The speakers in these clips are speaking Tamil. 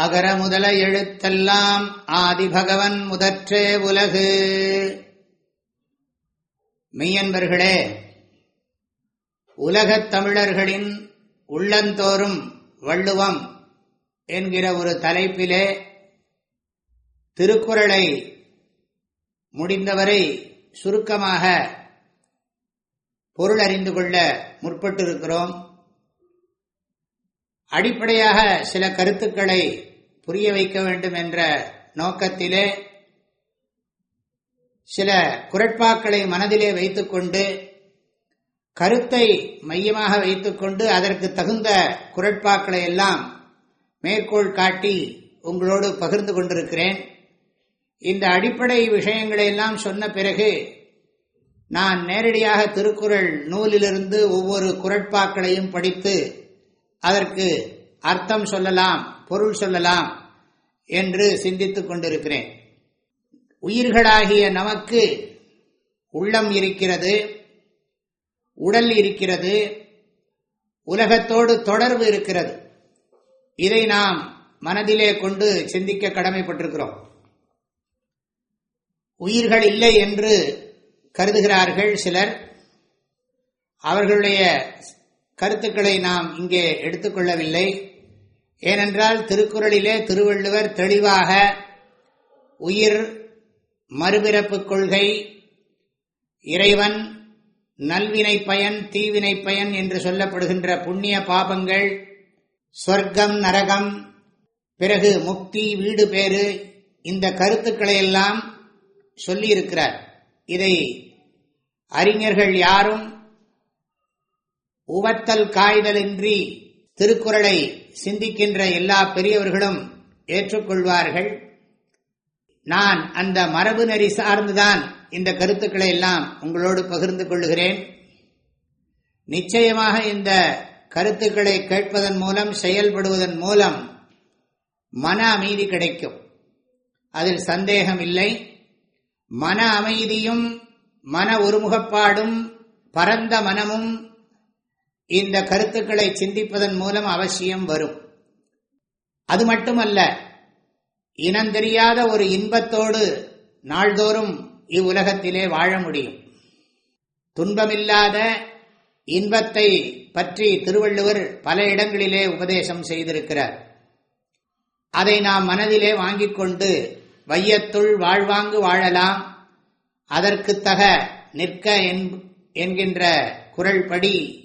அகர முதல எழுத்தெல்லாம் ஆதிபகவன் முதற்றே உலகு. மெய்யன்பர்களே உலகத் தமிழர்களின் உள்ளந்தோறும் வள்ளுவம் என்கிற ஒரு தலைப்பிலே திருக்குறளை முடிந்தவரை சுருக்கமாக பொருள் அறிந்து கொள்ள முற்பட்டிருக்கிறோம். அடிப்படையாக சில கருத்துக்களை புரிய வைக்க வேண்டும் என்ற நோக்கத்திலே சில குரட்பாக்களை மனதிலே வைத்துக்கொண்டு கருத்தை மையமாக வைத்துக்கொண்டு அதற்கு தகுந்த குரட்பாக்களை எல்லாம் மேற்கோள் காட்டி உங்களோடு பகிர்ந்து கொண்டிருக்கிறேன். இந்த அடிப்படை விஷயங்களை எல்லாம் சொன்ன பிறகு நான் நேரடியாக திருக்குறள் நூலிலிருந்து ஒவ்வொரு குரட்பாக்களையும் படித்து அதற்கு அர்த்தம் சொல்லலாம் பொருள் சொல்லலாம் என்று சிந்தித்து கொண்டிருக்கிறேன். உயிர்களாகிய நமக்கு உள்ளம் இருக்கிறது உடல் இருக்கிறது உலகத்தோடு தொடர்பு இருக்கிறது. இதை நாம் மனதிலே கொண்டு சிந்திக்க கடமைப்பட்டிருக்கிறோம். உயிர்கள் இல்லை என்று கருதுகிறார்கள் சிலர். அவர்களுடைய கருத்துக்களை நாம் இங்கே எடுத்துக்கொள்ளவில்லை. ஏனென்றால் திருக்குறளிலே திருவள்ளுவர் தெளிவாக உயிர் மறுபிறப்பு கொள்கை இறைவன் நல்வினை பயன் தீவினை பயன் என்று சொல்லப்படுகின்ற புண்ணிய பாபங்கள் சொர்க்கம் நரகம் பிறகு முக்தி வீடு பேறு இந்த கருத்துக்களை எல்லாம் சொல்லியிருக்கிறார். இதை அறிஞர்கள் யாரும் உவத்தல் காய்தலின்றி திருக்குறளை சிந்திக்கின்ற எல்லா பெரியவர்களும் ஏற்றுக்கொள்வார்கள். நான் அந்த மரபு நெறி சார்ந்துதான் இந்த கருத்துக்களை எல்லாம் உங்களோடு பகிர்ந்து கொள்கிறேன் நிச்சயமாக இந்த கருத்துக்களை கேட்பதன் மூலம் செயல்படுவதன் மூலம் மன அமைதி கிடைக்கும். அதில் சந்தேகம் இல்லை. மன அமைதியும் மன ஒருமுகப்பாடும் பரந்த மனமும் இந்த கருத்துக்களை சிந்திப்பதன் மூலம் அவசியம் வரும். அது மட்டுமல்ல இனந்தெரியாத ஒரு இன்பத்தோடு நாள்தோறும் இவ்வுலகத்திலே வாழ முடியும். துன்பமில்லாத இன்பத்தை பற்றி திருவள்ளுவர் பல இடங்களிலே உபதேசம் செய்திருக்கிறார். அதை நாம் மனதிலே வாங்கிக் கொண்டு வையத்துள் வாழ்வாங்கு வாழலாம். அதற்கு தக நிற்க என்கின்ற குரல் படி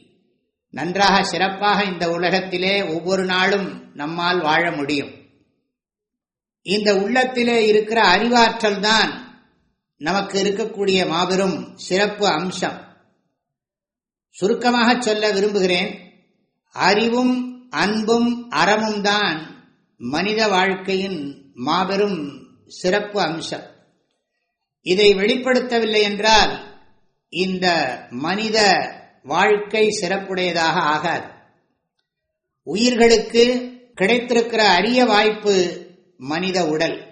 நன்றாக சிறப்பாக இந்த உலகத்திலே ஒவ்வொரு நாளும் நம்மால் வாழ முடியும். இந்த உள்ளத்திலே இருக்கிற அறிவாற்றல் தான் நமக்கு இருக்கக்கூடிய மாபெரும் சிறப்பு அம்சம். சுருக்கமாக சொல்ல விரும்புகிறேன். அறிவும் அன்பும் அறமும் தான் மனித வாழ்க்கையின் மாபெரும் சிறப்பு அம்சம். இதை வெளிப்படுத்தவில்லை என்றால் இந்த மனித வாழ்க்கை சிறப்புடையதாக ஆகாது. உயிர்களுக்கு கிடைத்திருக்கிற அரிய வாய்ப்பு மனித உடல்.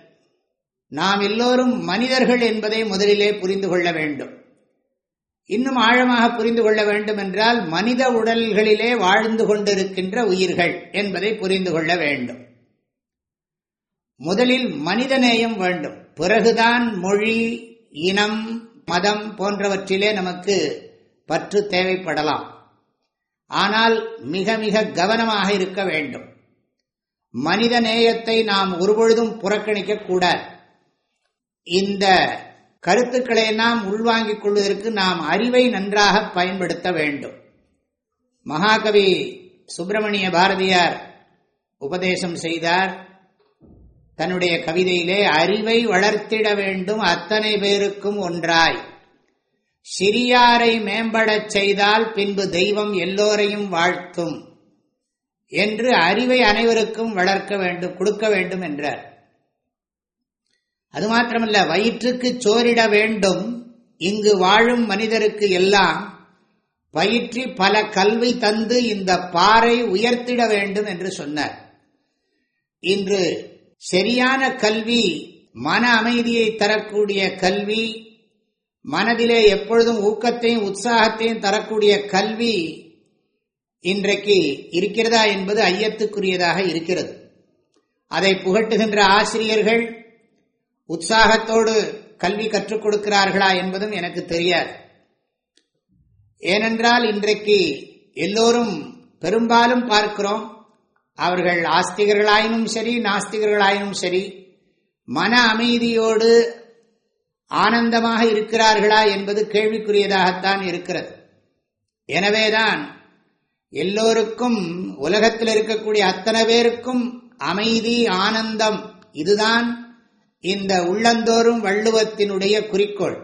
நாம் எல்லோரும் மனிதர்கள் என்பதை முதலிலே புரிந்து கொள்ள வேண்டும். இன்னும் ஆழமாக புரிந்து கொள்ள வேண்டும் என்றால் மனித உடல்களிலே வாழ்ந்து கொண்டிருக்கின்ற உயிர்கள் என்பதை புரிந்து கொள்ள வேண்டும். முதலில் மனிதநேயம் வேண்டும். பிறகுதான் மொழி இனம் மதம் போன்றவற்றிலே நமக்கு பற்று தேவைப்படலாம். ஆனால் மிக மிக கவனமாக இருக்க வேண்டும். மனித நேயத்தை நாம் ஒருபொழுதும் புறக்கணிக்க கூடாது. இந்த கருத்துக்களை நாம் உள்வாங்கிக் கொள்வதற்கு நாம் அறிவை நன்றாக பயன்படுத்த வேண்டும். மகாகவி சுப்பிரமணிய பாரதியார் உபதேசம் செய்தார் தன்னுடைய கவிதையிலே அறிவை வளர்த்திட வேண்டும் அத்தனை பேருக்கும் ஒன்றாய். சிறியாரை மேம்படச் செய்தால் பின்பு தெய்வம் எல்லோரையும் வாழ்த்தும் என்று அறிவை அனைவருக்கும் வளர்க்க வேண்டும் கொடுக்க வேண்டும் என்றார். அது மாத்திரமல்ல வயிற்றுக்கு சோரிட வேண்டும். இங்கு வாழும் மனிதருக்கு எல்லாம் பயிற்றி பல கல்வி தந்து இந்த பாறை உயர்த்திட வேண்டும் என்று சொன்னார். இன்று சரியான கல்வி மன அமைதியை தரக்கூடிய கல்வி மனதிலே எப்பொழுதும் ஊக்கத்தையும் உற்சாகத்தையும் தரக்கூடிய கல்வி இன்றைக்கு இருக்கிறதா என்பது ஐயத்துக்குரியதாக இருக்கிறது. அதை புகட்டுகின்ற ஆசிரியர்கள் உற்சாகத்தோடு கல்வி கற்றுக் கொடுக்கிறார்களா என்பதும் எனக்கு தெரியாது. ஏனென்றால் இன்றைக்கு எல்லோரும் பெரும்பாலும் பார்க்கிறோம் அவர்கள் ஆஸ்திகர்களாயினும் சரி நாஸ்திகர்களாயினும் சரி மன அமைதியோடு ஆனந்தமாக இருக்கிறார்களா என்பது கேள்விக்குரியதாகத்தான் இருக்கிறது. எனவேதான் எல்லோருக்கும் உலகத்தில் இருக்கக்கூடிய அத்தனை பேருக்கும் அமைதி ஆனந்தம் இதுதான் இந்த உள்ளந்தோறும் வள்ளுவத்தினுடைய குறிக்கோள்.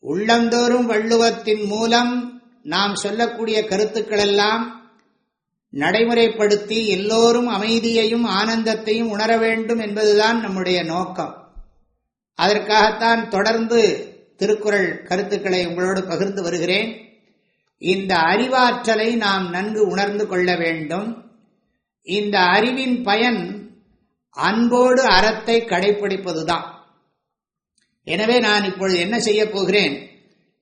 உள்ளந்தோறும் வள்ளுவத்தின் மூலம் நாம் சொல்லக்கூடிய கருத்துக்கள் எல்லாம் நடைமுறைப்படுத்தி எல்லோரும் அமைதியையும் ஆனந்தத்தையும் உணர வேண்டும் என்பதுதான் நம்முடைய நோக்கம். அதற்காகத்தான் தொடர்ந்து திருக்குறள் கருத்துக்களை உங்களோடு பகிர்ந்து வருகிறேன். இந்த அறிவாற்றலை நாம் நன்கு உணர்ந்து கொள்ள வேண்டும். இந்த அறிவின் பயன் அன்போடு அறத்தை கடைபிடிப்பதுதான் எனவே நான் இப்பொழுது என்ன செய்ய போகிறேன்?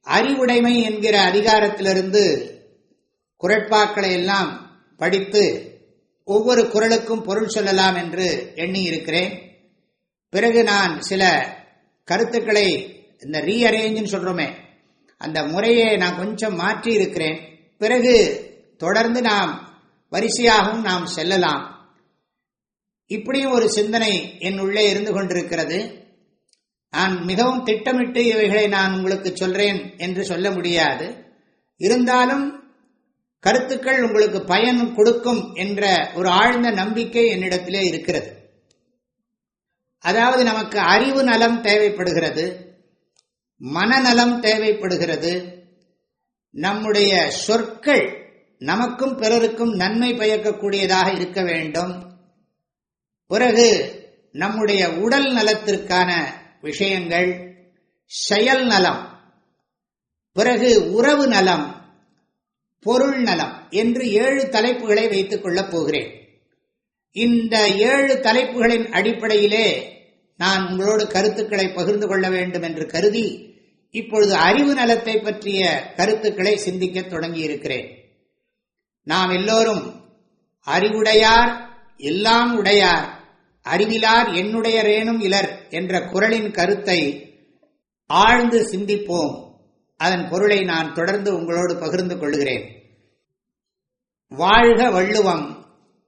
அறிவுடைமை என்கிற அதிகாரத்திலிருந்து குரட்பாக்களை எல்லாம் படித்து ஒவ்வொரு குரலுக்கும் பொருள் சொல்லலாம் என்று எண்ணி இருக்கிறேன் பிறகு நான் சில கருத்துக்களை இந்த ரீஅரேஞ்சுன்னு சொல்றோமே அந்த முறையை நான் கொஞ்சம் மாற்றி இருக்கிறேன் பிறகு தொடர்ந்து நாம் வரிசையாகவும் நாம் செல்லலாம். இப்படியும் ஒரு சிந்தனை என் உள்ளே இருந்து கொண்டிருக்கிறது. நான் மிகவும் திட்டமிட்டு இவைகளை நான் உங்களுக்கு சொல்றேன் என்று சொல்ல முடியாது. இருந்தாலும் கருத்துக்கள் உங்களுக்கு பயன் கொடுக்கும் என்ற ஒரு ஆழ்ந்த நம்பிக்கை என்னிடத்திலே இருக்கிறது. அதாவது நமக்கு அறிவு நலம் தேவைப்படுகிறது மனநலம் தேவைப்படுகிறது நம்முடைய சொற்கள் நமக்கும் பிறருக்கும் நன்மை பயக்கக்கூடியதாக இருக்க வேண்டும். பிறகு நம்முடைய உடல் நலத்திற்கான விஷயங்கள் செயல் நலம் பிறகு உறவு நலம் பொருள் நலம் என்று ஏழு தலைப்புகளை வைத்துக் கொள்ளப் போகிறேன். இந்த ஏழு தலைப்புகளின் அடிப்படையிலே நான் உங்களோடு கருத்துக்களை பகிர்ந்து கொள்ள வேண்டும் என்று கருதி இப்பொழுது அறிவு நலத்தை பற்றிய கருத்துக்களை சிந்திக்க தொடங்கி இருக்கிறேன் நாம் எல்லோரும் அறிவுடையார் எல்லாம் உடையார் அறிவிலார் என்னுடைய ரேணும் இலர் என்ற குரலின் கருத்தை ஆழ்ந்து சிந்திப்போம். அதன் பொருளை நான் தொடர்ந்து உங்களோடு பகிர்ந்து கொள்கிறேன். வாழ்க வள்ளுவம்.